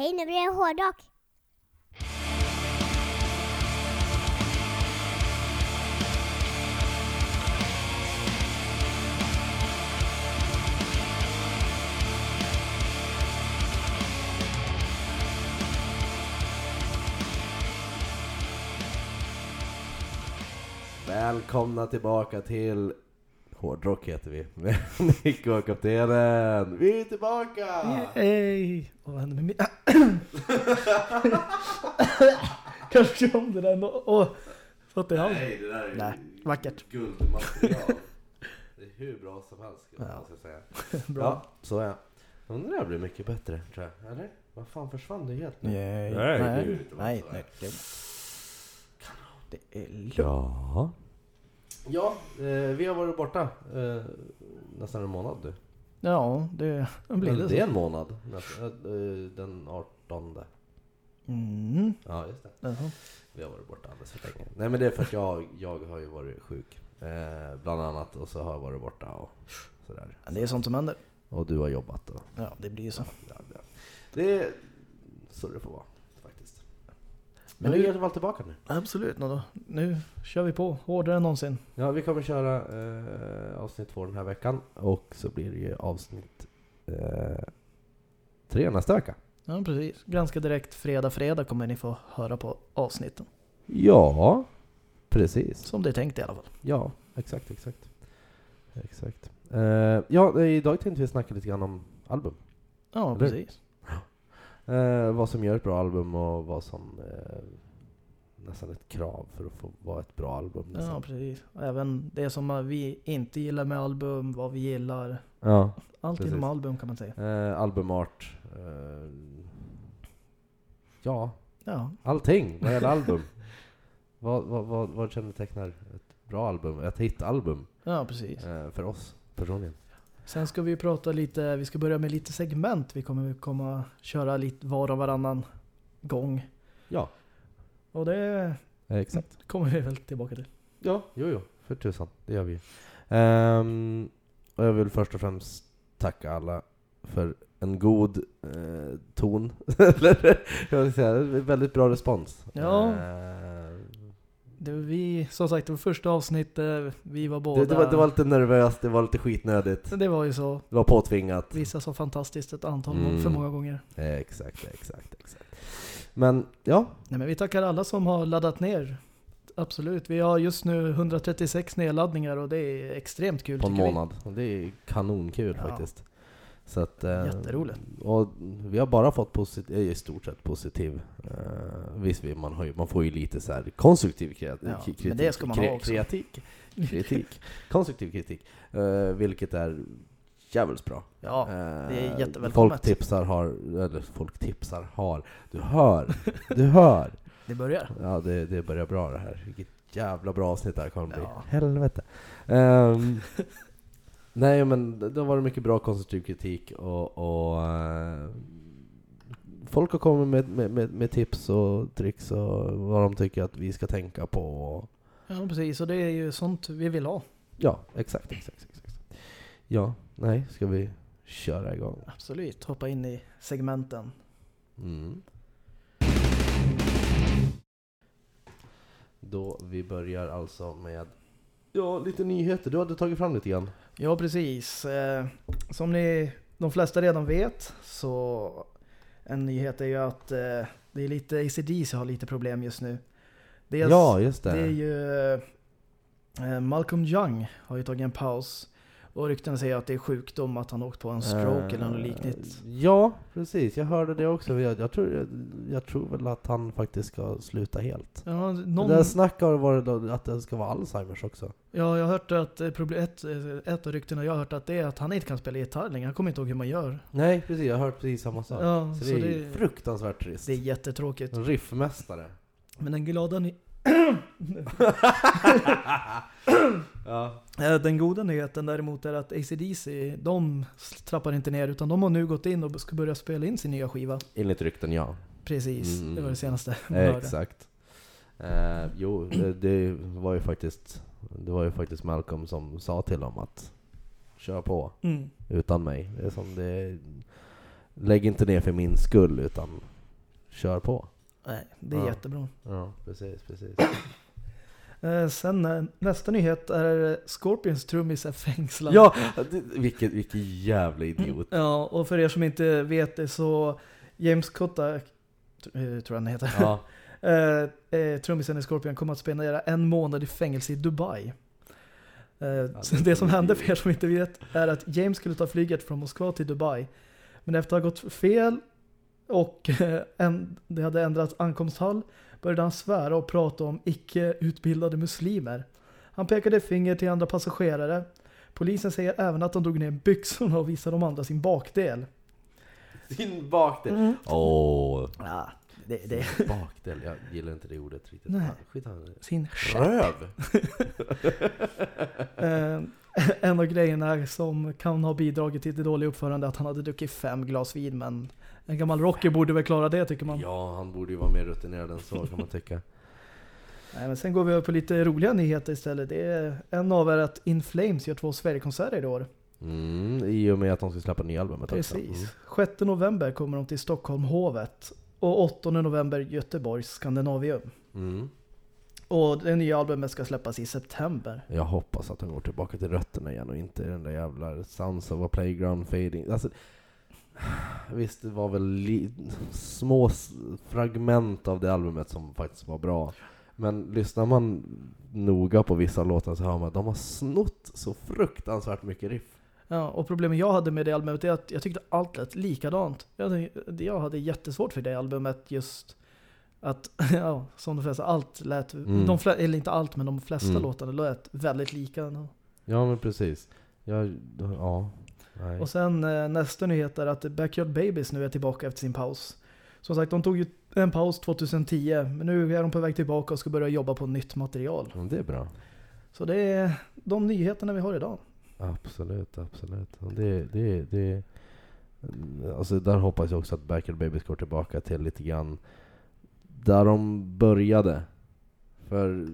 Hej, nu blir det hårdrock. Välkomna tillbaka till Hårdrock heter vi, med Nico och kaptenen. Vi är tillbaka! Hej! Vad hände med min... Kanske om det där. Åh, fått i halsen. Nej, det där är Nej, vackert. guldmaterial. Det är hur bra som helst, Ja. jag säga. Bra. Ja, så är jag. Men det blir mycket bättre, tror jag. Eller? Vad fan försvann det helt nu? Nej, Nej, nej, det nej, nej. Det, det är lugnt. Ja. Ja, eh, vi har varit borta eh, nästan en månad nu. Ja, det blir det det är en månad. Eh, den 18. Mm. Ja, just det. Jaha. Vi har varit borta alldeles för länge. Nej men det är för att jag, jag har ju varit sjuk. Eh, bland annat. Och så har jag varit borta och sådär. Ja, Det är sånt som händer. Och du har jobbat och... Ja, det blir ju så. Ja, ja. Det är så det får vara. Men nu är det väl tillbaka nu. Absolut, då. nu kör vi på hårdare än någonsin. Ja, vi kommer köra eh, avsnitt två den här veckan. Och så blir det ju avsnitt eh, tre nästa vecka. Ja, precis. Ganska direkt fredag, fredag kommer ni få höra på avsnitten. Ja, precis. Som det är tänkt i alla fall. Ja, exakt, exakt. Exakt. Eh, ja, idag tänkte vi snacka lite grann om album. Ja, Eller? precis. Eh, vad som gör ett bra album och vad som eh, nästan ett krav för att få vara ett bra album. Ja, nästan. precis. Även det som vi inte gillar med album, vad vi gillar. Ja. Allt Precis. inom album kan man säga. Eh, albumart. Eh, ja, Ja, allting vad gäller album. vad, vad, vad, vad kännetecknar ett bra album? Ett hitalbum ja precis. eh, för oss personligen? Sen ska vi prata lite, vi ska börja med lite segment. Vi kommer komma köra lite var och varannan gång. Ja, Och det exakt. kommer vi väl tillbaka till. Ja, jo, jo, för tusan. Det gör vi. Ehm, och jag vill först och främst tacka alla för en god eh, ton. Eller, jag vill säga, väldigt bra respons. Ja. Ehm, Det var vi, som sagt, det var första avsnittet, vi var båda... det, det, var, det var lite nervöst, det var lite skitnödigt. det var ju så. Det var påtvingat. Vissa sa fantastiskt ett antal Mm. för många gånger. Exakt, exakt, exakt. Men ja, Nej men vi tackar alla som har laddat ner. Absolut. Vi har just nu 136 nedladdningar och det är extremt kul på en vi. månad. Och det är kanonkul Ja. faktiskt. Så att, eh, Jätteroligt. Och vi har bara fått positiv, i stort sett positiv. Uh, visst, vi- man, har ju, man får ju lite så här konstruktiv kre- Ja, kritik. men det ska man ha också. Kritik. kritik. konstruktiv kritik. Eh, vilket är jävligt bra. Ja, Eh, det är jättevälkommet. Folk tipsar har, eller folk tipsar har, du hör, du hör. det börjar. Ja, det, det börjar bra det här. Vilket jävla bra avsnitt det här kommer bli. Ja. Helvete. Ehm, nej, men det har varit mycket bra konstruktiv kritik och, och eh, folk har kommit med, med, med, med tips och tricks och vad de tycker att vi ska tänka på. Ja precis, och det är ju sånt vi vill ha. Ja, exakt, exakt, exakt. Ja, nej, ska vi köra igång? Absolut, hoppa in i segmenten. Mm. Då vi börjar alltså med Ja, lite nyheter. Du hade tagit fram lite grann. Ja precis. Eh, som ni, de flesta redan vet så en nyhet är ju att eh, det är lite ACDC har lite problem just nu. Dels, ja, just det. det är ju eh, Malcolm Young har ju tagit en paus. Och rykten säger att det är sjukdom, att han åkt på en stroke eller något Eh, liknande. Ja, precis. Jag hörde det också. Jag, jag, tror, jag, jag tror väl att han faktiskt ska sluta helt. Ja, Det någon, där snack har varit att det ska vara Alzheimers också. ja, jag har hört att eh, ett, eh, ett av ryktena jag har hört att det är att han inte kan spela gitarr längre. Han kommer inte ihåg hur man gör. Nej, precis. Jag har hört precis samma sak. Ja, så, så det är det- fruktansvärt trist. Det är jättetråkigt. Riffmästare. Men den glada ny- ja. Eh, Den goda nyheten däremot är att ACDC, de trappar inte ner utan de har nu gått in och ska börja spela in sin nya skiva. Enligt rykten, ja. Precis, Mm. det var det senaste jag hörde. Exakt. Eh, jo, det, det var ju faktiskt Det var ju faktiskt Malcolm som sa till dem att Kör på Mm. utan mig. Det är som det Lägg inte ner för min skull utan kör på. Nej, det är Ja. jättebra. Ja, precis, precis. Eh, sen eh, nästa nyhet är Scorpions trummis är fängslad. Ja, vilken, vilken jävla idiot. Ja, och för er som inte vet det så James Cotta, eh, tror jag han heter, Ja, eh, eh, trummisen i Scorpion kommer att spendera en månad i fängelse i Dubai. Eh, så det som hände för er som inte vet är att James skulle ta flyget från Moskva till Dubai. Men efter att ha gått fel och eh, en, det hade ändrat ankomsthall började han svära och prata om icke-utbildade muslimer. Han pekade finger till andra passagerare. Polisen säger även att han drog ner byxorna och visade de andra sin bakdel. din bakdel. Mm. Åh, Ja, det, det bakdel. Jag gillar inte det ordet riktigt. Nej. Skit sin Röv! Eh, en av grejerna som kan ha bidragit till det dåliga uppförande är att han hade druckit fem glas vin, men en gammal rocker borde väl klara det tycker man. Ja, han borde ju vara mer rutinerad än så kan man tycka. Nej, men sen går vi över på lite roliga nyheter istället. Det är en av er att In Flames gör två Sverigekonserter i år. Mm, I och med att de ska släppa nya albumet. Precis. Mm. 6 november kommer de till Stockholm Hovet och 8 november Göteborgs Skandinavium. Mm. Och det nya albumet ska släppas i september. Jag hoppas att de går tillbaka till rötterna igen och inte den där jävla Sounds of a Playground Fading. Alltså, visst, det var väl små fragment av det albumet som faktiskt var bra. Men lyssnar man noga på vissa låtar så hör man att de har snott så fruktansvärt mycket riff. Ja, och problemet jag hade med det albumet är att jag tyckte allt lät likadant. Jag hade, jag hade jättesvårt för det albumet just att, ja, som de flesta, allt lät, Mm. de flesta, eller inte allt, men de flesta Mm. låtarna lät väldigt lika. Ja men precis. Jag, ja, nej. Och sen eh, nästa nyhet är att Backyard Babies nu är tillbaka efter sin paus. Som sagt, de tog ju en paus 2010, men nu är de på väg tillbaka och ska börja jobba på nytt material. Ja, det är bra. Så det är de nyheterna vi har idag. Absolut, absolut. Det, det, det, alltså där hoppas jag också att Backyard Babies går tillbaka till lite grann där de började. För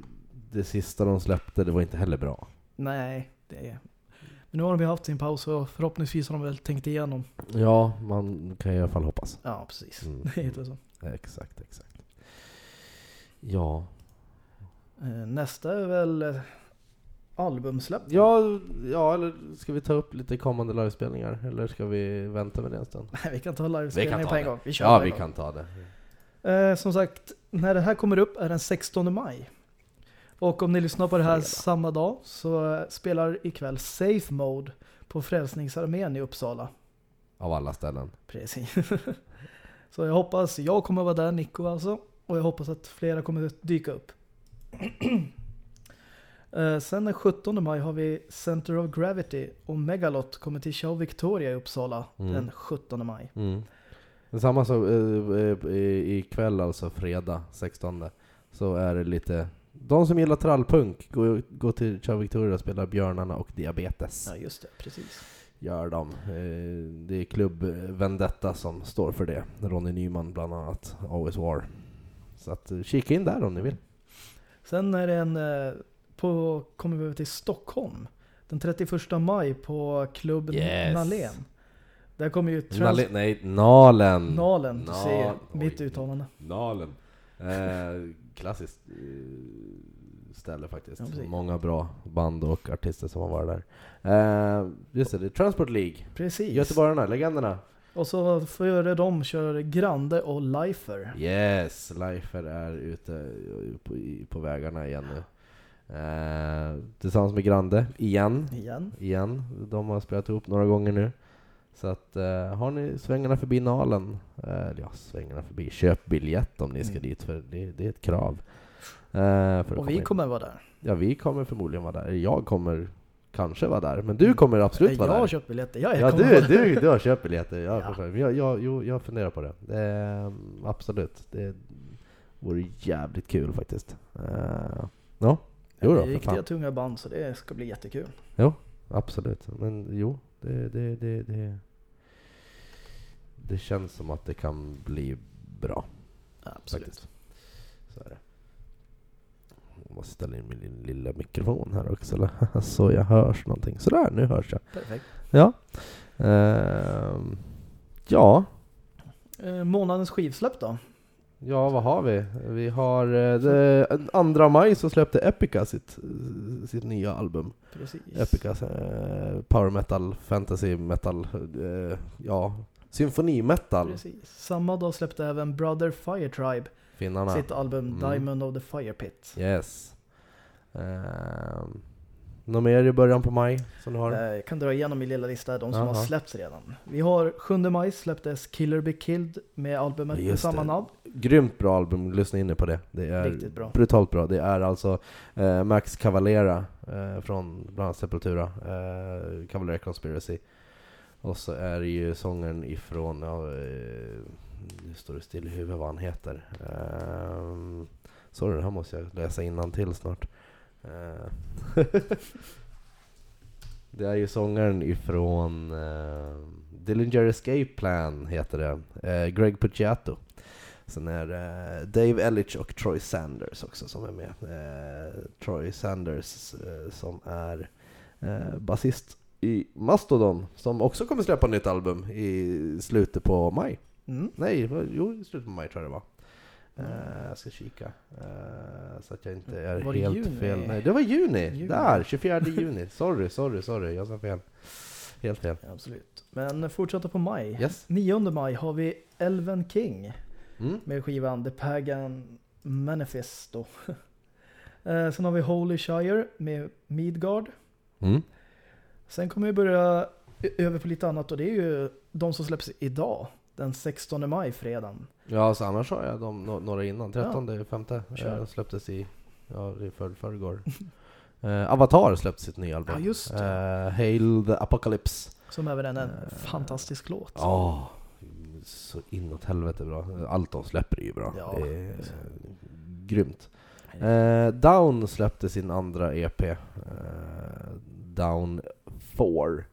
det sista de släppte, det var inte heller bra. Nej, det nu har de ju haft sin paus och förhoppningsvis har de väl tänkt igenom. Ja, man kan i alla fall hoppas. Ja, precis. Mm. Det heter så. Exakt, exakt. Ja. Eh, Nästa är väl eh, albumsläpp. ja, ja, eller ska vi ta upp lite kommande livespelningar? Eller ska vi vänta med det en stund? Nej, vi kan ta ta på en gång. Vi kör Ja, vi gång. kan ta det. Eh, som sagt, när det här kommer upp är den 16 maj. Och om ni lyssnar på det här samma dag så eh, spelar ikväll Safe Mode på Frälsningsarmén i Uppsala. Av alla ställen. Precis. så jag hoppas, jag kommer vara där, Nico alltså. Och jag hoppas att flera kommer att dyka upp. Eh, Sen den 17 maj har vi Center of Gravity och Megalot kommer till Show Victoria i Uppsala Mm. den 17 maj. Mm. Samma eh, eh, ikväll alltså, fredag 16 Så är det lite De som gillar trallpunk, gå, gå till Chow Victoria och spela Björnarna och Diabetes Ja, just det. Precis. Gör de eh, Det är Klubb Vendetta som står för det Ronny Nyman bland annat, Always War Så att eh, kika in där om ni vill Sen är det en, eh, på, kommer vi över till Stockholm. Den 31 maj på Klubb Yes. Nalen. Där kommer ju Trans... Nale, Nej, Nalen Nalen, du ser mitt uttalande. Nalen. Eh, klassiskt eh, ställe faktiskt. Ja. Många bra band och artister som har varit där. Eh, just det, det är Transport League. Precis. Göteborgarna, legenderna. Och så före dem kör Grande och Lifer. Yes, Leifer är ute på, på vägarna igen nu. Eh, tillsammans med Grande, igen. Igen. igen. De har spelat ihop några gånger nu. Så att eh, har ni svängarna förbi Nalen, eh, ja, svängarna förbi, köp biljett om ni ska Mm. dit för det, det är ett krav. Eh, för att Och komma vi in. kommer vara där. Ja, vi kommer förmodligen vara där. Jag kommer kanske vara där, men du kommer absolut jag vara har där. köpt biljetter. Jag Ja, kommer du, du, du har köpt biljetter. Jag, Ja. förstår. Men jag, jag, jo, jag funderar på det. Eh, absolut. Det vore jävligt kul faktiskt. Eh, ja, jo det då, är för riktiga fan. tunga band så det ska bli jättekul. Absolut. Men jo, det, det, det, det, det känns som att det kan bli bra. Absolut. Faktiskt. Så är det. Jag måste ställa in min lilla- mikrofon här också, eller? så jag hörs någonting. Sådär, nu hörs jag. Perfekt. Ja. Ehm, ja. Eh, månadens skivsläpp då? Ja, vad har vi? Vi har eh, det, 2 maj så släppte Epica sitt, sitt nya album. Precis. Epicas eh, power metal, fantasy metal, eh, ja, symfoni metal. Precis. Samma dag släppte även Brother Fire Tribe Finnarna. sitt album Mm. Diamond of the Fire Pit. Yes. Um, något mer i början på maj som du har? Eh, Jag kan dra igenom min lilla lista, de som Jaha. har släppts redan. Vi har 7 maj släpptes Killer Be Killed med albumet med samma namn. Grymt bra album, lyssna in på det. Det är Riktigt bra. brutalt bra. Det är alltså eh, Max Cavalera eh, från bland annat Sepultura, eh, Cavalera Conspiracy. Och så är det ju sångaren ifrån, ja, eh, nu står det still i huvudet vad han heter. Eh, sorry, det här måste jag läsa till snart. Uh, det är ju sångaren ifrån uh, Dillinger Escape Plan heter det. Uh, Greg Puciato. Sen är det Dave Ellich och Troy Sanders också som är med. Eh, Troy Sanders som är basist i Mastodon som också kommer släppa nytt album i slutet på maj. Mm. Nej, jo i slutet på maj tror jag det var. Eh, jag ska kika eh, så att jag inte är Var helt juni? fel. Nej, det var juni! Juni. Där! 24 juni. Sorry, sorry, sorry. Jag sa fel. Helt fel. Absolut. Men fortsätta på maj. Yes. 9 maj har vi Elven King Mm. med skivan The Pagan Manifesto. Eh, Sen har vi Holy Shire med Midgard. Mm. Sen kommer vi börja över på lite annat och det är ju de som släpps idag. Den 16 maj, fredagen. Ja, så annars har jag de, nå- några innan. 13, femte Kör. eh, släpptes i, ja, för, förrgår. Eh, Avatar släppte sitt nya album. Ja, just det. Eh, Hail the Apocalypse. Som även är en Eh, fantastisk låt. Ja, så inåt helvete bra. Allt de släpper är ju bra. Ja. Det är eh, grymt. Eh, Down släppte sin andra EP. Down 4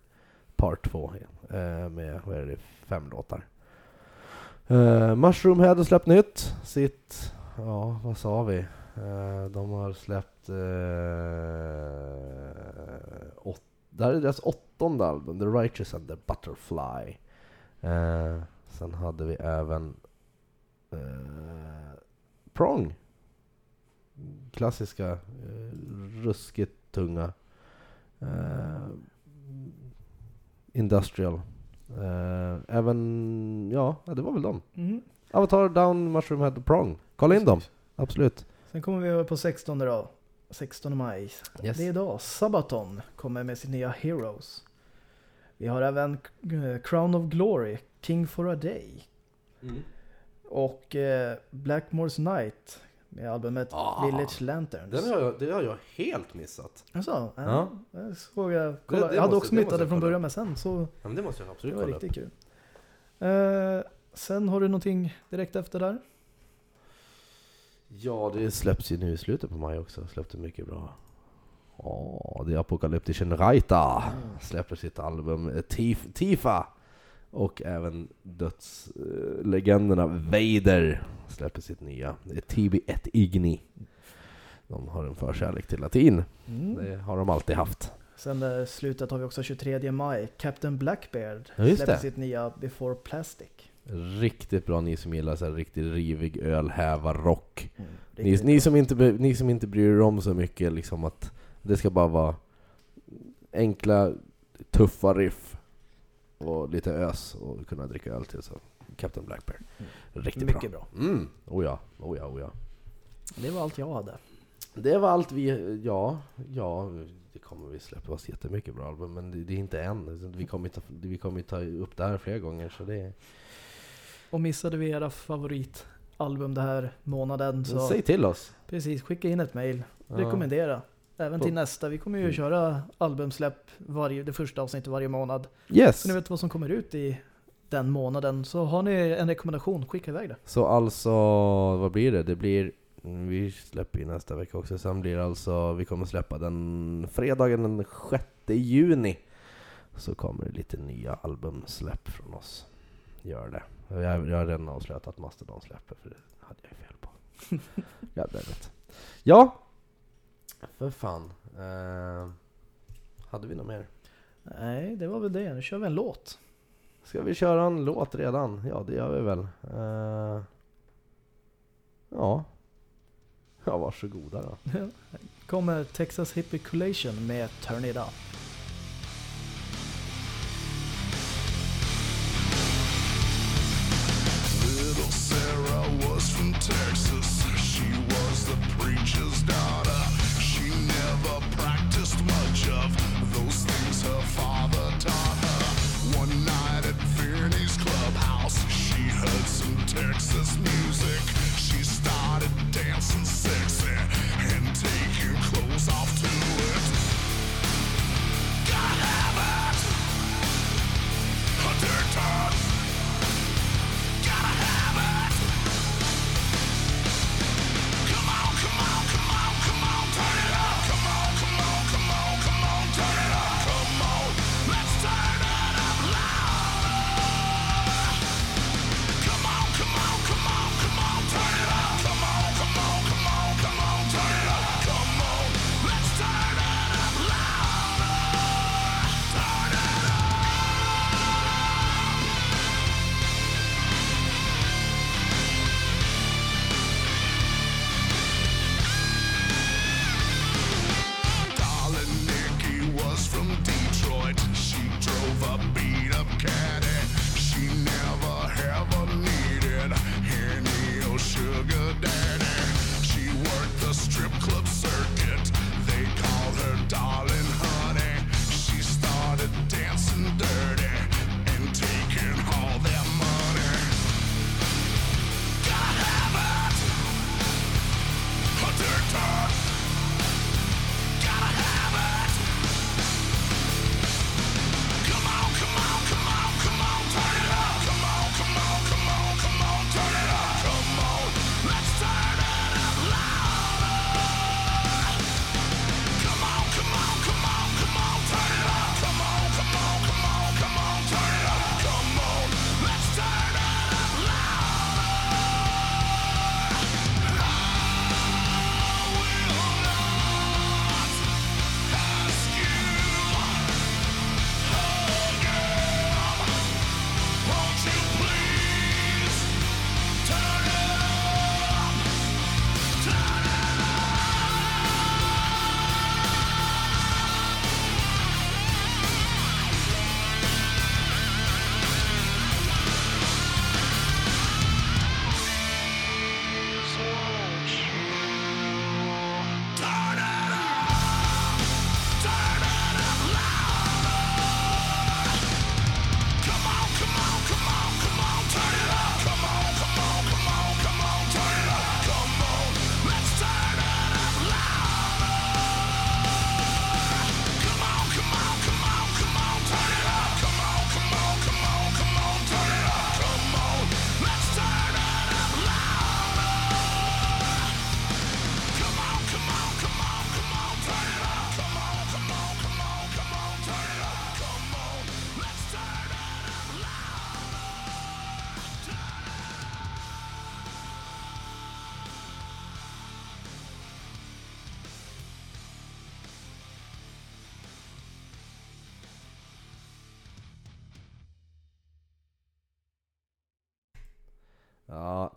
Part 2 eh, med vad är det, fem låtar. Eh, Mushroom Head har släppt nytt. Sitt, ja vad sa vi? Eh, de har släppt eh, åt, det här är deras åttonde album, The Righteous and the Butterfly. Eh, sen hade vi även eh, Prong. Klassiska, eh, ruskigt tunga. Eh, Industrial. Eh, även, ja, det var väl dem. Mm. Avatar, Down, Mushroom Head och Prong. Kolla in dem, absolut. Sen kommer vi över på 16 då. 16 maj. Yes. Det är idag. Sabaton kommer med sitt nya Heroes. Vi har även eh, Crown of Glory, King for a Day. Mm. Och eh, Blackmore's Night med albumet Ah. Village Lanterns. Den har jag, det har jag helt missat. Alltså, Ja. ja. Jag, såg jag, kolla. Det- det jag hade måste- också det måste det från början men sen så Ja, men det måste jag det absolut var kolla upp. riktigt kul. Eh, sen har du någonting direkt efter där? Ja, det släpps ju nu i slutet på maj också. Släppte mycket bra. Ja, det är Apocalyptician Raita släpper sitt album eh, Tif- Tifa. Och även dödslegenderna Vader släpper sitt nya. Det är TB1 Igni. De har en förkärlek till latin. Mm. Det har de alltid haft. Sen eh, slutet har vi också 23 maj. Captain Blackbeard Ja, släpper det. sitt nya Before Plastic. Riktigt bra ni som gillar så här riktigt rivig ölhävar-rock. Mm. Ni, ni, som inte, ni som inte bryr er om så mycket liksom att det ska bara vara enkla, tuffa riff och lite ös och kunna dricka öl till. Så Captain Blackbeard. Riktigt Mycket bra. bra. Mm, oh ja, oh ja, oh ja. Det var allt jag hade. Det var allt vi, ja, ja, det kommer vi släppa oss jättemycket bra album, men det, det är inte än. Vi kommer ta, vi kommer ta upp det här flera gånger, så det Och missade vi era favoritalbum den här månaden så Säg till oss! precis, skicka in ett mail. Ja. Rekommendera. Även till nästa. Vi kommer ju Mm. köra albumsläpp varje, det första avsnittet varje månad. Yes! Så ni vet vad som kommer ut i den månaden. Så har ni en rekommendation, skicka iväg det. Så alltså, vad blir det? Det blir, mm, vi släpper ju nästa vecka också, sen blir det alltså, vi kommer släppa den fredagen den 6 juni. Så kommer det lite nya albumsläpp från oss. Gör det. Jag, jag har redan avslöjat att Mastodon släpper, för det hade jag ju fel på. Goddammit. Ja, för fan. Eh, hade vi något mer? Nej, det var väl det. Nu kör vi en låt. Ska vi köra en låt redan? Ja, det gör vi väl. Eh, Ja. Ja, varsågoda då. Ja. Kommer Texas Hippie Collation med Turn It Up. Little Sarah was from Texas.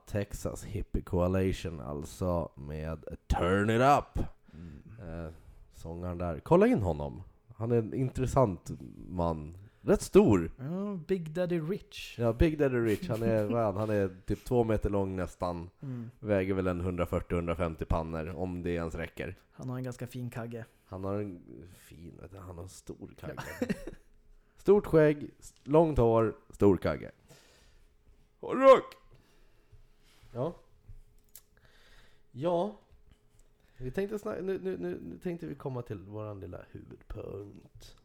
Texas Hippie Coalition alltså med Turn It Up. Eh, sångaren där. Kolla in honom. Han är en intressant man. Rätt stor. Ja, Big Daddy Rich. Ja, Big Daddy Rich. Han är, vad är han? han är typ två meter lång nästan. Mm. Väger väl en 140-150 pannor, om det ens räcker. Han har en ganska fin kagge. Han har en fin, vet du, han har en stor kagge. Stort skägg, långt hår, stor kagge. Och rock! Ja. Ja. Vi tänkte snacka, nu, nu, nu, nu tänkte vi komma till våran lilla huvudpunkt.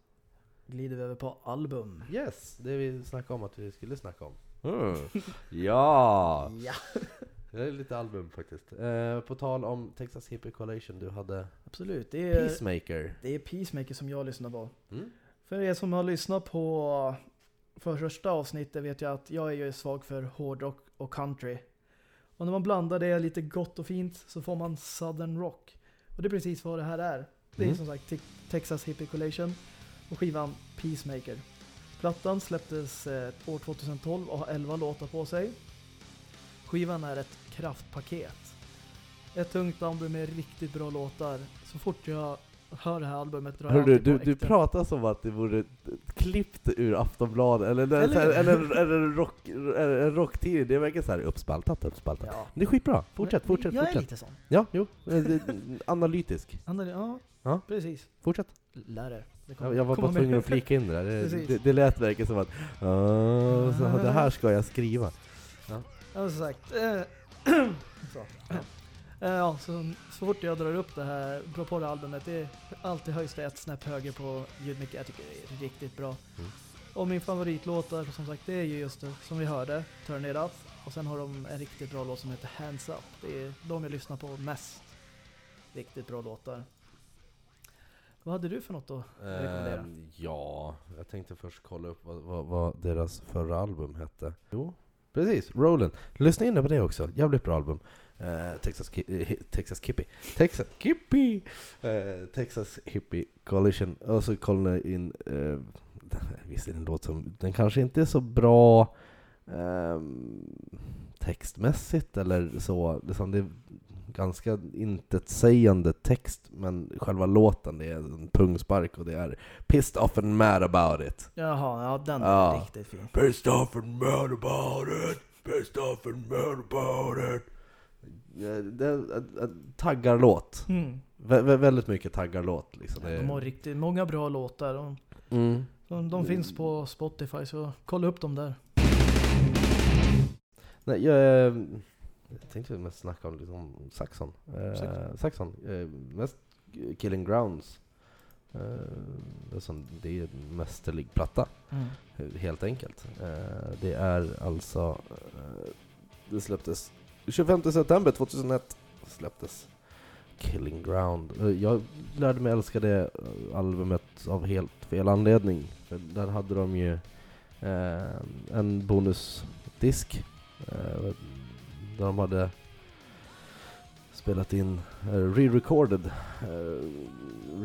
Glider vi över på album. Yes, det vi snackade om att vi skulle snacka om. Mm. Ja! Ja, Det är lite album faktiskt. Eh, på tal om Texas Hippie Collation, du hade absolut. Det är, Peacemaker. det är Peacemaker som jag lyssnar på. Mm. För er som har lyssnat på första avsnittet vet jag att jag är ju svag för hårdrock och country. Och när man blandar det lite gott och fint så får man southern rock. Och det är precis vad det här är. Det är Mm. som sagt Te- Texas Hippie Collation och skivan Peacemaker. Plattan släpptes eh, år 2012 och har 11 låtar på sig. Skivan är ett kraftpaket. Ett tungt album med riktigt bra låtar. Så fort jag hör det här albumet drar Hör jag du, du, pratar som att det vore klippt ur Aftonbladet, eller, eller, Eller- eller, eller, rock, eller rocktidning. Det verkar så här uppspaltat, uppspaltat. Ja. Men det är skitbra. Fortsätt, Men fortsätt, Jag är fortsätt. lite sån. Ja, jo. eh, Analytisk. Andra, ja, Ja. precis. Fortsätt. Lär er. Jag, jag var bara tvungen att flika in det där. Det, det, det lät verkligen som att "Ah, så, det här ska jag skriva. Ja, som sagt. Eh, så. Eh, ja, så, så fort jag drar upp det här, på det är alltid höjs det ett snäpp höger på ljudmycket. Jag tycker det är riktigt bra. Mm. Och min favoritlåtar, som sagt, det är ju just det som vi hörde, Turn It Up. Och sen har de en riktigt bra låt som heter Hands Up. Det är de jag lyssnar på mest. Riktigt bra låtar. Vad hade du för något då? rekommendera? Ehm, ja, jag tänkte först kolla upp vad, vad, vad deras förra album hette. Jo, precis. Roland. Lyssna in på det också. Jävligt bra album. Eh, Texas, eh, Texas Kippie. Texas Kippie! Eh, Texas Hippie Coalition. Och så kollade jag in, eh, visst är det en låt som, den kanske inte är så bra ehm, textmässigt eller så. Liksom det är ganska intetsägande text, men själva låten det är en pungspark och det är Pissed off and mad about it. Jaha, ja den är Ja. riktigt fin. Pissed off and mad about it, pissed off and mad about it. Eh, Det är en- en taggarlåt. Mm. Vä vä väldigt mycket taggarlåt liksom. Det De har riktigt många bra låtar. De, mm. de, de finns på Spotify, så kolla upp dem där. Nej, jag, eh, jag tänkte mest snacka om liksom Saxon. Eh, Saxon. Eh, mest Killing Grounds. Eh, det, är en mästerlig platta, eh, helt enkelt. Eh, det är alltså... Eh, det släpptes 25 september 2001. Släpptes Killing Ground. Eh, jag lärde mig älska det eh, albumet av helt fel anledning. För där hade de ju eh, en bonusdisk eh, där de hade spelat in, eh, re-recorded, eh,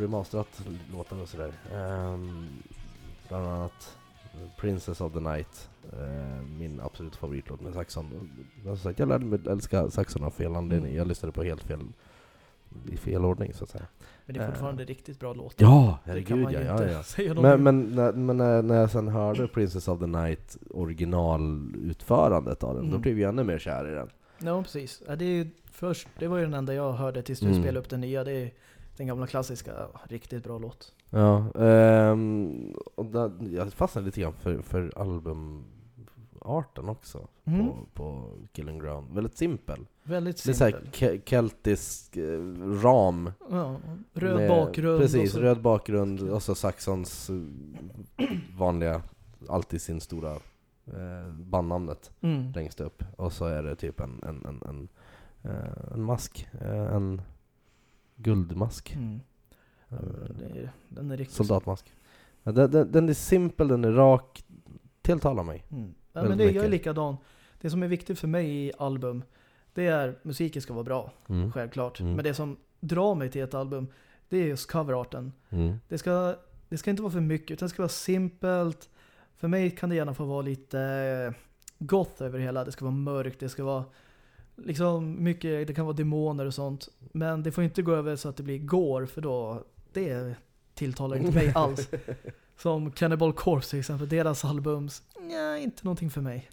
remasterat låtarna och sådär. Eh, bland annat Princess of the Night, eh, min absolut favoritlåt med Saxon. Men som sagt, jag lärde mig älska Saxon av fel anledning. Mm. Jag lyssnade på helt fel, i fel ordning så att säga. Men det är Eh. fortfarande riktigt bra låtar. Ja, herregud ja, ja, ja. säga Men, men, när, men när, när jag sen hörde Princess of the Night originalutförandet av den, då Mm. blev jag ännu mer kär i den. Ja, precis. Ja, det, är först, det var ju den enda jag hörde tills du Mm. spelade upp den nya. Det är den gamla klassiska, riktigt bra låt. Ja, ehm, och där, jag fastnade lite grann för, för albumarten också Mm. på, på Killing Ground. Väldigt simpel. Väldigt Det är simpel. keltisk eh, ram. Ja, röd med- bakgrund. Precis, röd bakgrund och så Saxons eh, vanliga, alltid sin stora eh, bandnamnet Mm. längst upp. Och så är det typ en, en, en, en, eh, en mask, en guldmask. Mm. Eh, är, den är riktigt Soldatmask. Ja, den, den, den är simpel, den är rak, tilltalar mig. Mm. Ja, men det, jag är likadan. Det som är viktigt för mig i album, det är musiken ska vara bra, Mm. självklart. Mm. Men det som drar mig till ett album, det är just coverarten. Mm. Det ska, det ska inte vara för mycket, utan det ska vara simpelt. För mig kan det gärna få vara lite eh, goth över hela. Det ska vara mörkt, det ska vara liksom mycket, det kan vara demoner och sånt. Men det får inte gå över så att det blir gore, för då, det tilltalar inte mig alls. Som Cannibal Corpse till exempel, deras albums, nej, inte någonting för mig.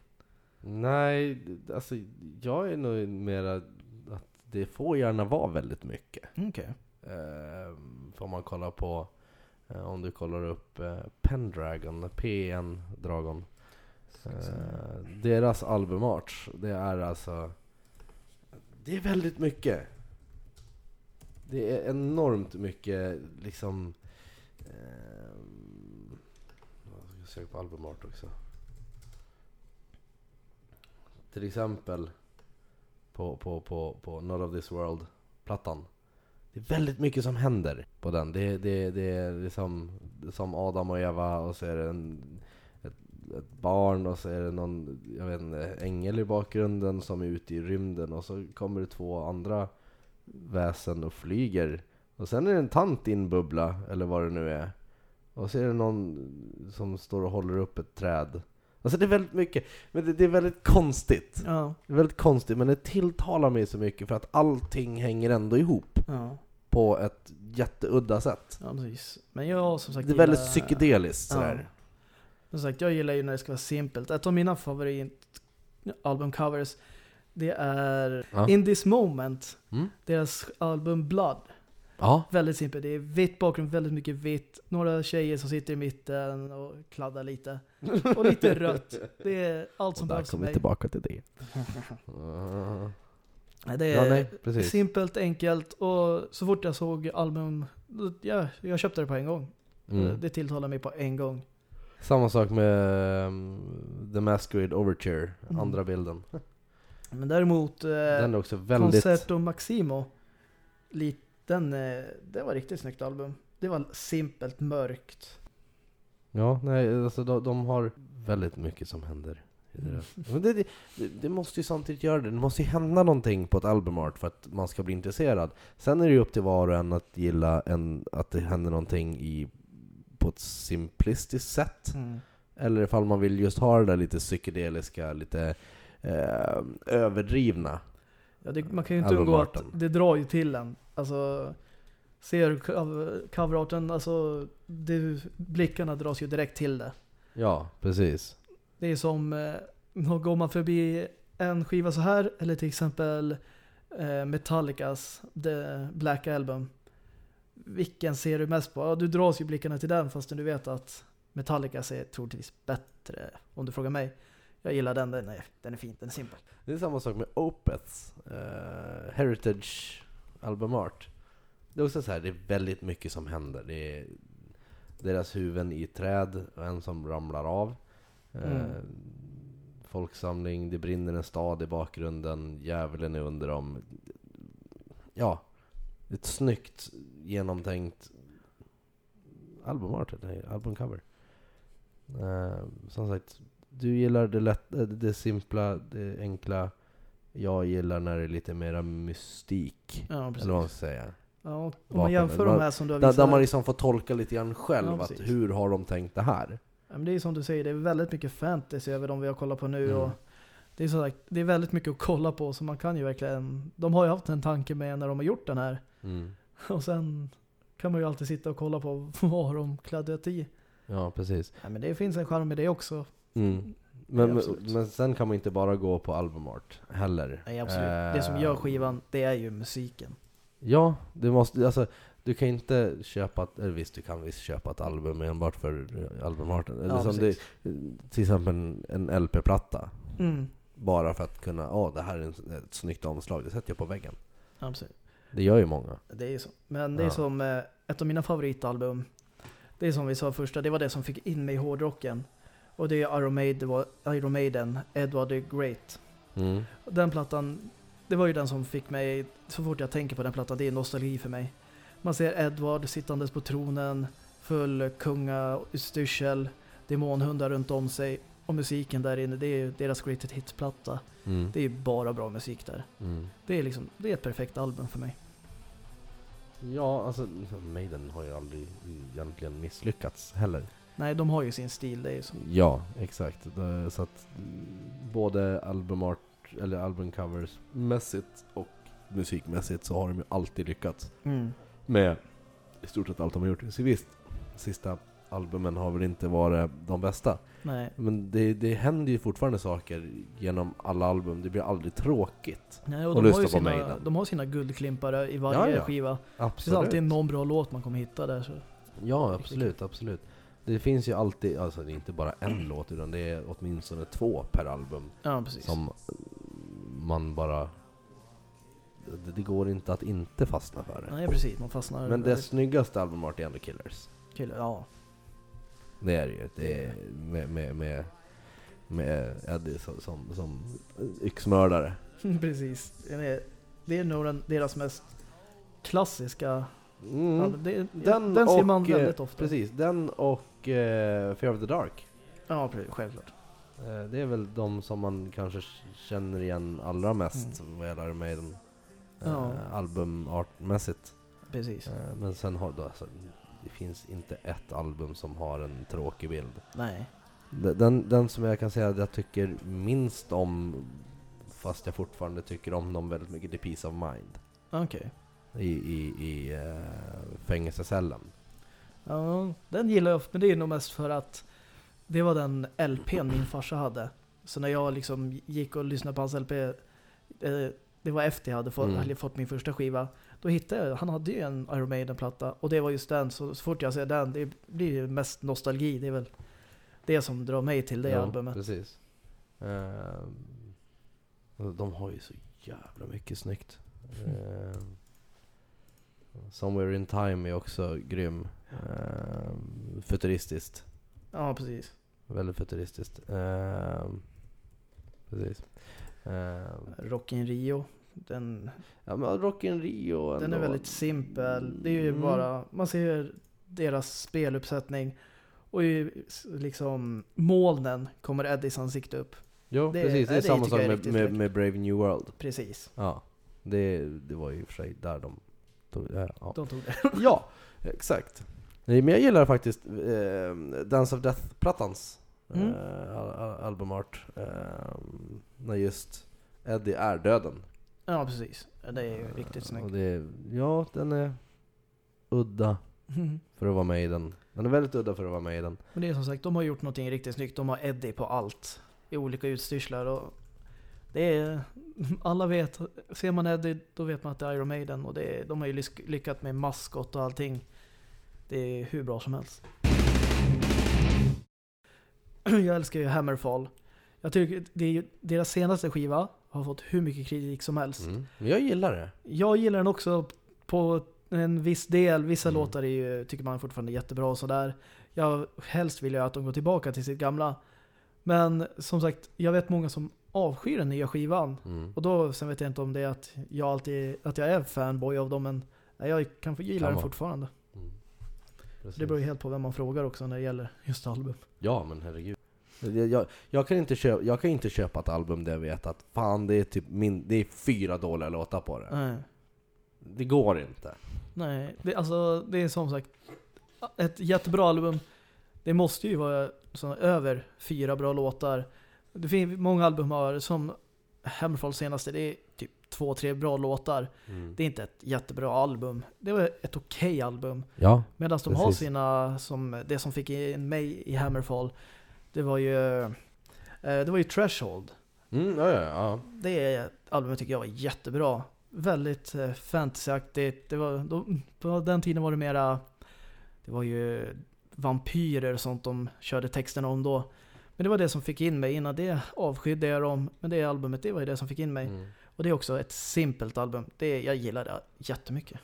Nej, alltså jag är nog mera att det får gärna vara väldigt mycket. Okej. Eh, får man kolla på, eh, om du kollar upp eh, Pendragon, PN Dragon. Eh, deras albumart, det är alltså, det är väldigt mycket. Det är enormt mycket liksom, eh, jag söker på albumart också. Till exempel på, på, på, på Not of this world-plattan. Det är väldigt mycket som händer på den. Det, det, det är liksom som Adam och Eva och så är det en, ett, barn och så är det någon jag vet inte, ängel i bakgrunden som är ute i rymden och så kommer det två andra väsen och flyger. Och sen är det en tant i en bubbla, eller vad det nu är. Och så är det någon som står och håller upp ett träd. Alltså det är väldigt mycket, men det, det är väldigt konstigt. Ja, Det är väldigt konstigt, men det tilltalar mig så mycket för att allting hänger ändå ihop ja, på ett jätteudda sätt. ja precis. Men jag som sagt Det är väldigt gillar- psykedeliskt sådär. Som sagt, jag gillar ju när det ska vara simpelt. Ett av mina favoritalbumcovers, det är Ja. In This Moment, Mm. deras album Blood. Ja, Väldigt simpelt, det är vitt bakgrund, väldigt mycket vitt. Några tjejer som sitter i mitten och kladdar lite. Och lite rött. Det är allt som behövs för mig. tillbaka till det. Nej, Det ja, är nej, precis. simpelt, enkelt och så fort jag såg album, ja, jag köpte det på en gång. Mm. Det tilltalar mig på en gång. Samma sak med um, The Masquerade Overture, Mm. andra bilden. Men däremot, eh, Den är också väldigt... Concerto Maximo, lit, den, eh, det var riktigt snyggt album. Det var simpelt, mörkt. Ja, nej, alltså de, de har väldigt mycket som händer. Men det, det, det måste ju samtidigt göra det. Det måste ju hända någonting på ett albumart för att man ska bli intresserad. Sen är det ju upp till var och en att gilla en, att det händer någonting i, på ett simplistiskt sätt. Eller ifall man vill just ha det där lite psykedeliska, lite eh, överdrivna. Ja, det, man kan ju inte undgå att det drar ju till en. Alltså, ser coverarten, alltså det, blickarna dras ju direkt till det. Ja, precis. Det är som, eh, går man förbi en skiva så här eller till exempel eh, Metallicas The Black Album. Vilken ser du mest på? Ja, du dras ju blickarna till den fastän du vet att Metallica ser troligtvis bättre, om du frågar mig. Jag gillar den, den är, den är fin, den är simpel. Det är samma sak med Opeths eh, Heritage albumart. Det är också så här, det är väldigt mycket som händer. Det är deras huvuden i träd och en som ramlar av. Eh, Mm. Folksamling, det brinner en stad i bakgrunden, djävulen är under dem. Ja, ett snyggt genomtänkt albumart, eller albumcover. Eh, som sagt, du gillar det, lätt, eh, det simpla, det enkla. Jag gillar när det är lite mera mystik. Ja, precis. Eller vad man ska säga. Ja, om man jämför de här som du har Där, visat. där här- man liksom får tolka lite grann själv. Ja, att hur har de tänkt det här? Ja, men det är som du säger, det är väldigt mycket fantasy över de vi har kollat på nu. Mm. Och det, är så sagt, det är väldigt mycket att kolla på, så man kan ju verkligen... De har ju haft en tanke med när de har gjort den här. Mm. Och sen kan man ju alltid sitta och kolla på vad har de kladdat i. Ja, precis. Ja, men det finns en charm med det också. Mm. Men, absolut. men sen kan man inte bara gå på albumart heller. Nej, absolut. Det som Eh, gör skivan, det är ju musiken. Ja, du måste, alltså, du kan inte köpa, ett, eller visst du kan visst köpa ett album enbart för eh, albumarten. Ja, som det, precis. till exempel en, en LP-platta. Mm. Bara för att kunna, åh det här är en, ett snyggt omslag, det sätter jag på väggen. Absolut. Det gör ju många. Det är ju så. Men det är Ja. som eh, ett av mina favoritalbum. Det är som vi sa första, det var det som fick in mig i hårdrocken. Och det är Iron Maiden, Iron Maiden Edward the Great. Mm. Den plattan, det var ju den som fick mig, så fort jag tänker på den plattan, det är nostalgi för mig. Man ser Edward sittandes på tronen, full kungastyrsel, demonhundar runt om sig. Och musiken där inne, det är ju deras greatest hits-platta. Mm. Det är ju bara bra musik där. Mm. Det är liksom, det är ett perfekt album för mig. Ja, alltså Maiden har ju aldrig egentligen misslyckats heller. Nej, de har ju sin stil, det är ju så. Ja, exakt. Så att mm, både albumart, eller albumcovers mässigt och musikmässigt så har de ju alltid lyckats Mm. med i stort sett allt de har gjort. Så visst, sista albumen har väl inte varit de bästa. Nej. Men det, det händer ju fortfarande saker genom alla album. Det blir aldrig tråkigt. Nej, och de, har ju lyssna på sina, Maiden. de har sina guldklimpar i varje Ja, ja. skiva. Det finns Absolut. alltid någon bra låt man kommer hitta där. Så. Ja, absolut, absolut. Det finns ju alltid, alltså det är inte bara en Mm. låt utan det är åtminstone två per album Ja, precis. som man bara... Det, det går inte att inte fastna för. Nej, precis. Man fastnar. Men det snyggaste albumet är ändå Killers. Kille, ja. Det är det ju. Det är med, med, med, med Eddie som, som, som yxmördare. precis. Det är, nog den, deras mest klassiska Mm. album. Det, Den, den ser och, man eh, väldigt ofta. Precis, den och eh, Fear of the Dark. Ja, precis. Självklart. Eh, Det är väl de som man kanske känner igen allra mest vad gäller Maiden. Mm. Ja. Eh, albumartmässigt. Precis. Eh, men sen har då, alltså, det finns inte ett album som har en tråkig bild. Nej. Den, den som jag kan säga att jag tycker minst om, fast jag fortfarande tycker om dem väldigt mycket, det är Peace of Mind. Okej. I, i, i uh, fängelsecellen. Ja, den gillar jag, men det är nog mest för att det var den LPn min farsa hade. Så när jag liksom gick och lyssnade på hans LP, eh, det var efter jag hade fått, Mm. hade fått min första skiva, då hittade jag, han hade ju en Iron Maiden-platta och det var just den, så, så fort jag ser den, det blir ju mest nostalgi, det är väl det som drar mig till det Ja, albumet. Precis. Och de har ju så jävla mycket snyggt. Ehm, Somewhere in Time är också grym. Ehm, futuristiskt. Ja, precis. Väldigt futuristiskt. Ehm, precis. Ehm, Rock in Rio, den, ja men Rock in Rio den är ändå. väldigt simpel. Det är ju Mm. bara, man ser deras speluppsättning och i liksom molnen kommer Eddies ansikte upp. Jo det- precis, det är det samma sak är med, med, med Brave New World. Precis. Ja. Det, det var ju i och för sig där de tog ja, ja. De tog det. Ja, exakt. Nej, men jag gillar faktiskt eh, Dance of Death-plattans Mm. eh, al- al- albumart. Eh, när just Eddie är döden. Ja, precis. Det är ju riktigt Och snyggt. det, är- ja, den är udda för att vara med i den. Den är väldigt udda för att vara med i den. Men det är som sagt, de har gjort någonting riktigt snyggt. De har Eddie på allt. I olika utstyrslar och det är... Alla vet, ser man Eddie då vet man att det är Iron Maiden och det är, de har ju lyckats med maskot och allting. Det är hur bra som helst. Jag älskar ju Hammerfall. Jag tycker det är deras senaste skiva har fått hur mycket kritik som helst. Mm. Jag gillar det. Jag gillar den också på en viss del. Vissa Mm. låtar är ju, tycker man fortfarande är jättebra och sådär. Jag helst vill jag att de går tillbaka till sitt gamla. Men som sagt, jag vet många som avskyr den nya skivan. Mm. Och då, sen vet jag inte om det är att jag alltid, att jag är fanboy av dem, men jag kan gilla den fortfarande. Mm. Det beror ju helt på vem man frågar också när det gäller just album. Ja men herregud. Jag, jag, kan inte köpa, jag kan inte köpa ett album där jag vet att fan det är typ min, det är fyra dåliga låtar på det. Nej, Det går inte. nej. Det, alltså det är som sagt ett jättebra album. Det måste ju vara så, över fyra bra låtar. Det finns många album har, som Hammerfall senaste, det är typ två, tre bra låtar. Mm. Det är inte ett jättebra album. Det var ett okej album. Ja. Medan de har Precis. sina, som det som fick in mig i Hammerfall, det var ju, eh, det var ju Threshold. Mm, ja, ja, ja. Det albumet tycker jag var jättebra. Väldigt eh, fantasyaktigt. Det var, då, på den tiden var det mera, det var ju vampyrer och sånt de körde texterna om då. Men det var det som fick in mig. Innan det avskydde jag dem. Men det albumet, det var ju det som fick in mig. Mm. Och det är också ett simpelt album. Det, jag gillar det jättemycket.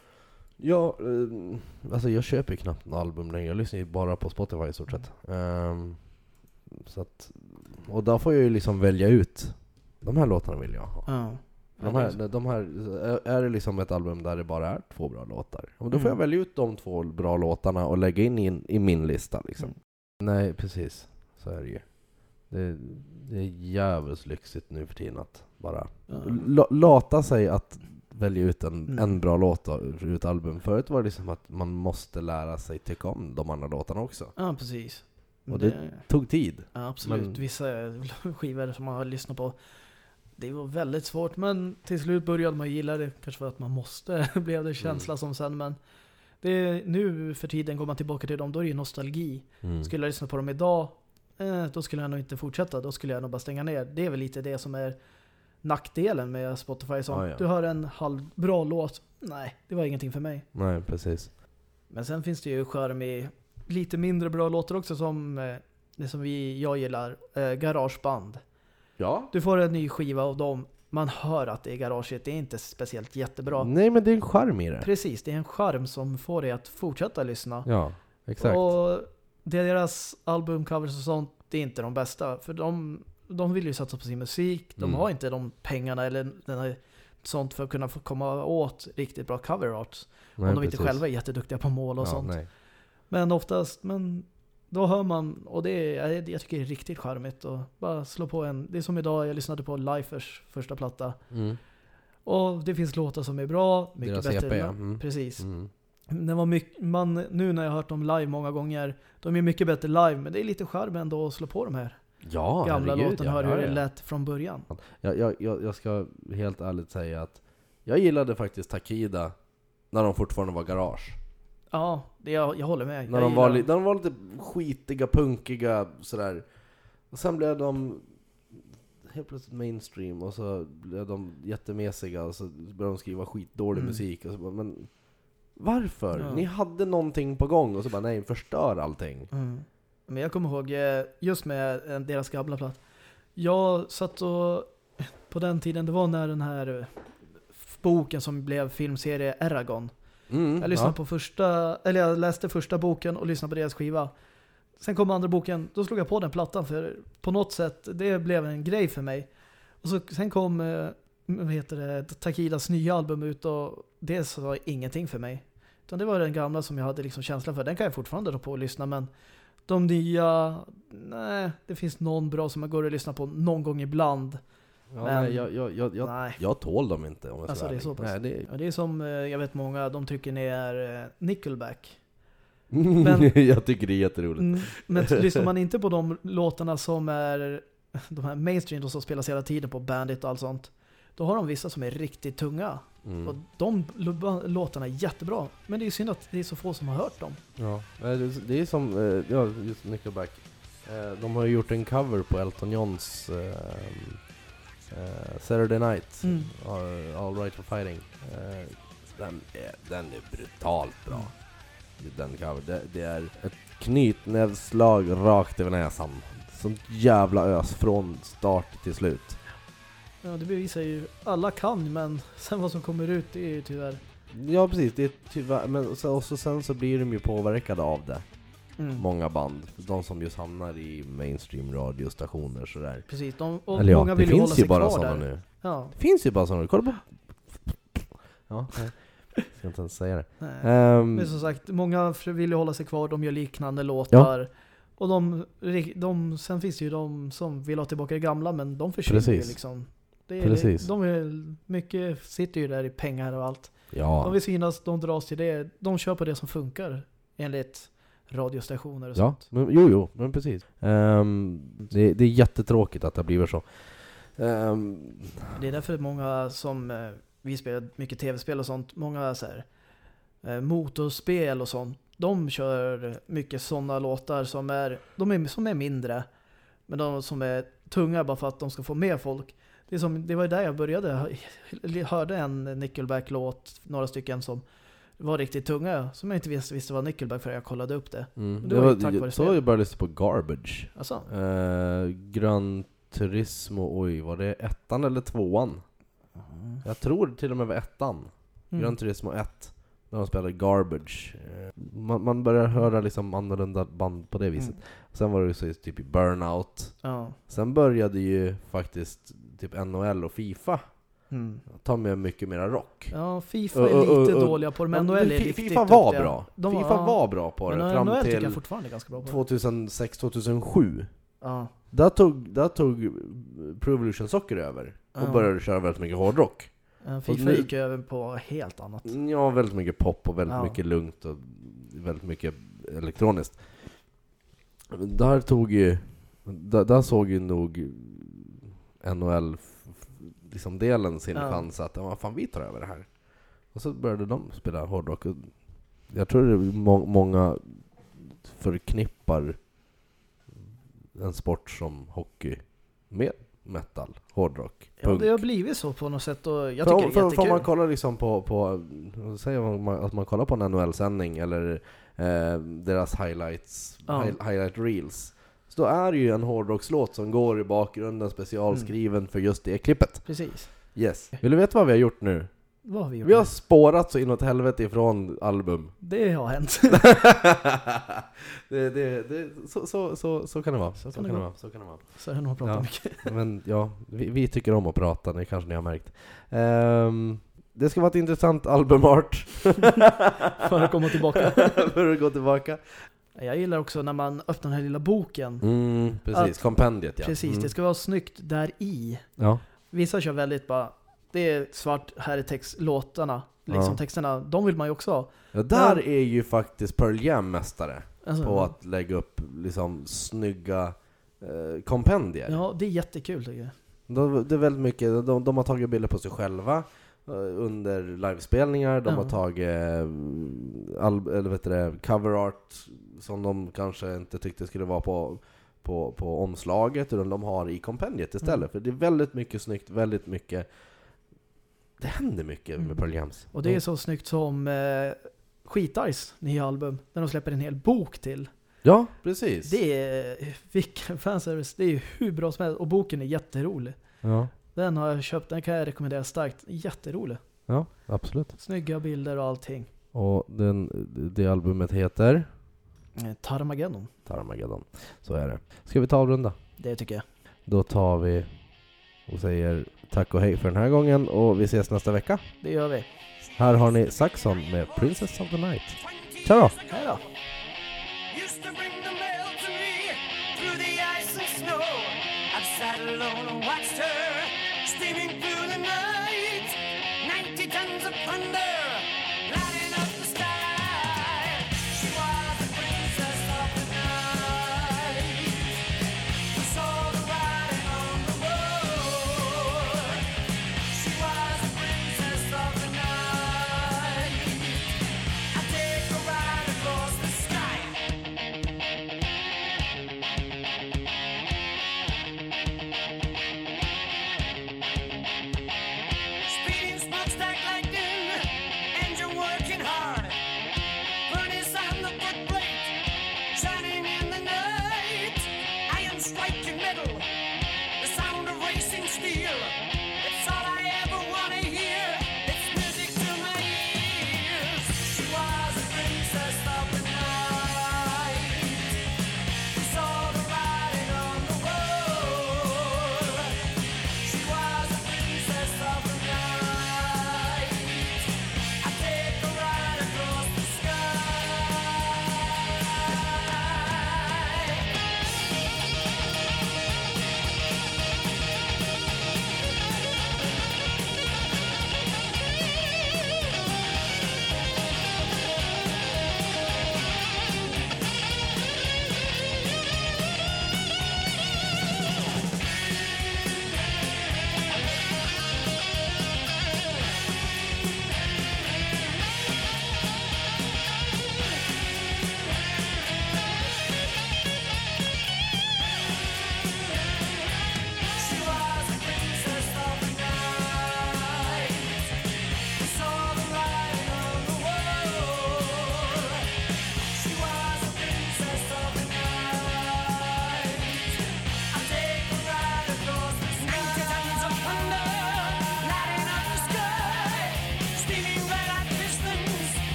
Ja, eh, alltså jag köper ju knappt en album längre. Jag lyssnar ju bara på Spotify i stort sett. Ehm, så att, och där får jag ju liksom välja ut. De här låtarna vill jag ha. Ja. De här, de här, är det liksom ett album där det bara är två bra låtar? Då får Mm. jag välja ut de två bra låtarna och lägga in i, i min lista liksom. Mm. Nej, precis. Så är det ju. Det, det är jävligt lyxigt nu för tiden att bara la- lata sig att välja ut en, Mm. en bra låt då, ur ett album. Förut var det liksom att man måste lära sig tycka om de andra låtarna också. Ja, precis. Och det- Tog tid. Ja, absolut. Men- Vissa skivor som man har lyssnat på. Det var väldigt svårt men till slut började man gilla det. Kanske för att man måste blev det känsla Mm. som sen men det, nu för tiden går man tillbaka till dem, då är det ju nostalgi. Mm. Skulle jag lyssna på dem idag, eh, då skulle jag nog inte fortsätta. Då skulle jag nog bara stänga ner. Det är väl lite det som är nackdelen med Spotify. Som Ja, ja. Du hör en halv bra låt, nej, det var ingenting för mig. Nej, precis. Men sen finns det ju charm i lite mindre bra låtar också som eh, det som vi, jag gillar, eh, Garageband. Ja. Du får en ny skiva av dem, man hör att det är garaget, det är inte speciellt jättebra. Nej, men det är en charm i det. Precis, det är en charm som får dig att fortsätta lyssna. Ja, exakt. Och deras albumcovers och sånt, det är inte de bästa. För de, de vill ju satsa på sin musik, de Mm. har inte de pengarna eller den här, sånt för att kunna få komma åt riktigt bra cover art. Nej, om de inte precis. själva är jätteduktiga på mål och ja, sånt. Nej. Men oftast, men då hör man, och det är, jag, jag tycker det är riktigt charmigt och bara slå på en, det är som idag, jag lyssnade på Lifers första platta. Mm. Och det finns låtar som är bra, mycket Deras bättre. EP, ja. Mm. Precis. Mm. Det var mycket, man, nu när jag har hört dem live många gånger, de är mycket bättre live, men det är lite charm ändå att slå på de här Ja, gamla ja, och höra ja, hur det lät från början. Jag, jag, jag, jag ska helt ärligt säga att jag gillade faktiskt Takida när de fortfarande var garage. Ja, det, jag, jag håller med. När jag de, var, när de var lite skitiga, punkiga sådär. Och sen blev de helt plötsligt mainstream och så blev de jättemesiga och så började de skriva skitdålig Mm. musik. Och så bara, men varför? Ja. Ni hade någonting på gång och så bara nej, förstör allting. Mm. Men jag kommer ihåg, eh, just med eh, deras gamla platt. Jag satt och, på den tiden, det var när den här boken som blev filmserie Eragon. Mm, Jag lyssnade ja. på första, eller jag läste första boken och lyssnade på deras skiva. Sen kom andra boken, då slog jag på den plattan för på något sätt, det blev en grej för mig. Och så, sen kom, eh, vad heter det, Takidas nya album ut och det så var ingenting för mig. Utan det var den gamla som jag hade liksom känsla för. Den kan jag fortfarande dra på och lyssna men de nya, nej, det finns någon bra som jag går och lyssnar på någon gång ibland. Ja, men- nej, jag, jag, jag, jag, jag tål dem inte om jag Alltså, det är så pass. Nej, det Ja, det är som, eh, jag vet många, de trycker ner eh, Nickelback. Men... jag tycker det är jätteroligt. Mm, men lyssnar man inte på de låtarna som är de här mainstream som spelas hela tiden på Bandit och allt sånt. Då har de vissa som är riktigt tunga. Och Mm. de lo- låtarna är jättebra. Men det är synd att det är så få som har hört dem. Ja, det- är som, eh, ja just Nickelback. De har ju gjort en cover på Elton Johns eh, Saturday Night, Mm. All- All Right for Fighting. Eh, Den är, den är brutalt bra. Den cover. Det, det är ett knytnävsslag rakt över näsan. Sånt jävla ös från start till slut. Ja, det bevisar ju, alla kan men sen vad som kommer ut det är ju tyvärr. Ja precis, det är tyvärr, men så, och så sen så blir de ju påverkade av det. Mm. Många band, de som just hamnar i mainstream radiostationer sådär. Precis, de, och Eller ja, många vill ju hålla ju sig kvar där. nu. Ja, Det finns ju bara sådana, kolla på... Ja. Jag ska inte ens säga det. Ehm, Men som sagt, många vill ju hålla sig kvar, de gör liknande låtar. Och de, de, sen finns det ju de som vill ha tillbaka det gamla, men de försvinner ju Precis. liksom. Det är, Precis. De är, mycket sitter ju där i pengar och allt. De ja, vill synas, de dras till det. De kör på det som funkar enligt radiostationer och ja sånt. men, jo, jo, men precis. Ehm, det, det är jättetråkigt att det har blivit så. Ehm, Det är därför många som, eh, vi spelar mycket tv-spel och sånt, många så här, eh, motorspel och sånt, de kör mycket sådana låtar som är, de är, som är mindre, men de som är tunga bara för att de ska få med folk. Det, som, det var ju där jag började, jag hörde en Nickelback-låt, några stycken som var riktigt tunga, som jag inte visste, visste var Nickelback för jag kollade upp det. mm, det var tack vare så spel. jag började lyssna på Garbage. Alltså, Uh, Gran Turismo, oj, var det ettan eller tvåan? Jag tror det till och med var ettan. mm. Gran Turismo 1. När de spelade Garbage. Eh, Man, man börjar höra liksom annorlunda band på det viset. Mm. Sen var det så typ Burnout. Ja. Sen började ju faktiskt typ NHL och Fifa Mm. ta med mycket mera rock. Ja, Fifa är lite och- och- dåliga på det, men NHL är riktigt Fifa var duktiga. bra. De Fifa ja. var bra på det Men fram NHL tycker till jag fortfarande är ganska bra på det. 2006-2007. Ja. Där tog, där tog Pro Evolution Soccer över och Ja. började köra väldigt mycket hårdrock. FIFA nu- gick över på helt annat. Ja, väldigt mycket pop och väldigt Ja. mycket lugnt och väldigt mycket elektroniskt. Där tog ju, där, där såg ju nog NHL liksom delen sin Ja. chans att, ja vad fan vi tar över det här. Och så började de spela hårdrock. Jag tror det må, många förknippar en sport som hockey med metal, hårdrock, Ja, punk. det har blivit så på något sätt och jag För om- tycker det för, är för om man jättekul. kollar liksom på, på man att man kollar på en NHL-sändning eller eh, deras highlights, Ja. hi, highlight reels. Så då är det ju en hårdrockslåt som går i bakgrunden specialskriven Mm. för just det klippet. Precis. Yes. Vill du veta vad vi har gjort nu? Vad har vi gjort? Vi har spårat så inåt helvete ifrån album. Det har hänt. det, det, det, så, så, så, så kan det vara. Så, kan det kan gå. vara. Så kan det vara. Så har nog pratat Ja. mycket. Men ja, vi, vi tycker om att prata, det kanske ni har märkt. Ehm, det ska vara ett intressant albumart För att komma tillbaka. för att gå tillbaka. Jag gillar också när man öppnar den här lilla boken. Mm, precis, Att- kompendiet ja. Precis, mm. det ska vara snyggt där i. Ja. Vissa kör väldigt bara, det är svart, här är text, låtarna. liksom Ja. texterna, de vill man ju också ha. Ja, där Men- är ju faktiskt Pearl Jam mästare Alltså, på att lägga upp liksom snygga eh, kompendier. Ja, det är jättekul tycker jag. De, det är väldigt mycket, de, de har tagit bilder på sig själva under livespelningar, de Ja. har tagit eh, all, eller vet det, cover art som de kanske inte tyckte skulle vara på, på, på omslaget, utan de har i kompendiet istället. Mm. För det är väldigt mycket snyggt, väldigt mycket det händer mycket Mm. med Pearl Jams. Och det är så snyggt som eh, Skitars nya album, när de släpper en hel bok till. Ja, precis. Det är, vilken fanservice, det är ju hur bra som helst. Och boken är jätterolig. Ja, Den har jag köpt, den kan jag rekommendera starkt. Jätterolig. ja, absolut. Snygga bilder och allting. Och den, det albumet heter Eh, Tarmageddon, Tarmageddon. Så är det. Ska vi ta och runda? det tycker jag. Då tar vi och säger tack och hej för den här gången och vi ses nästa vecka. Det gör vi. Här har ni Saxon med Princess of the Night. Ciao då! Hej då! used to Sunday.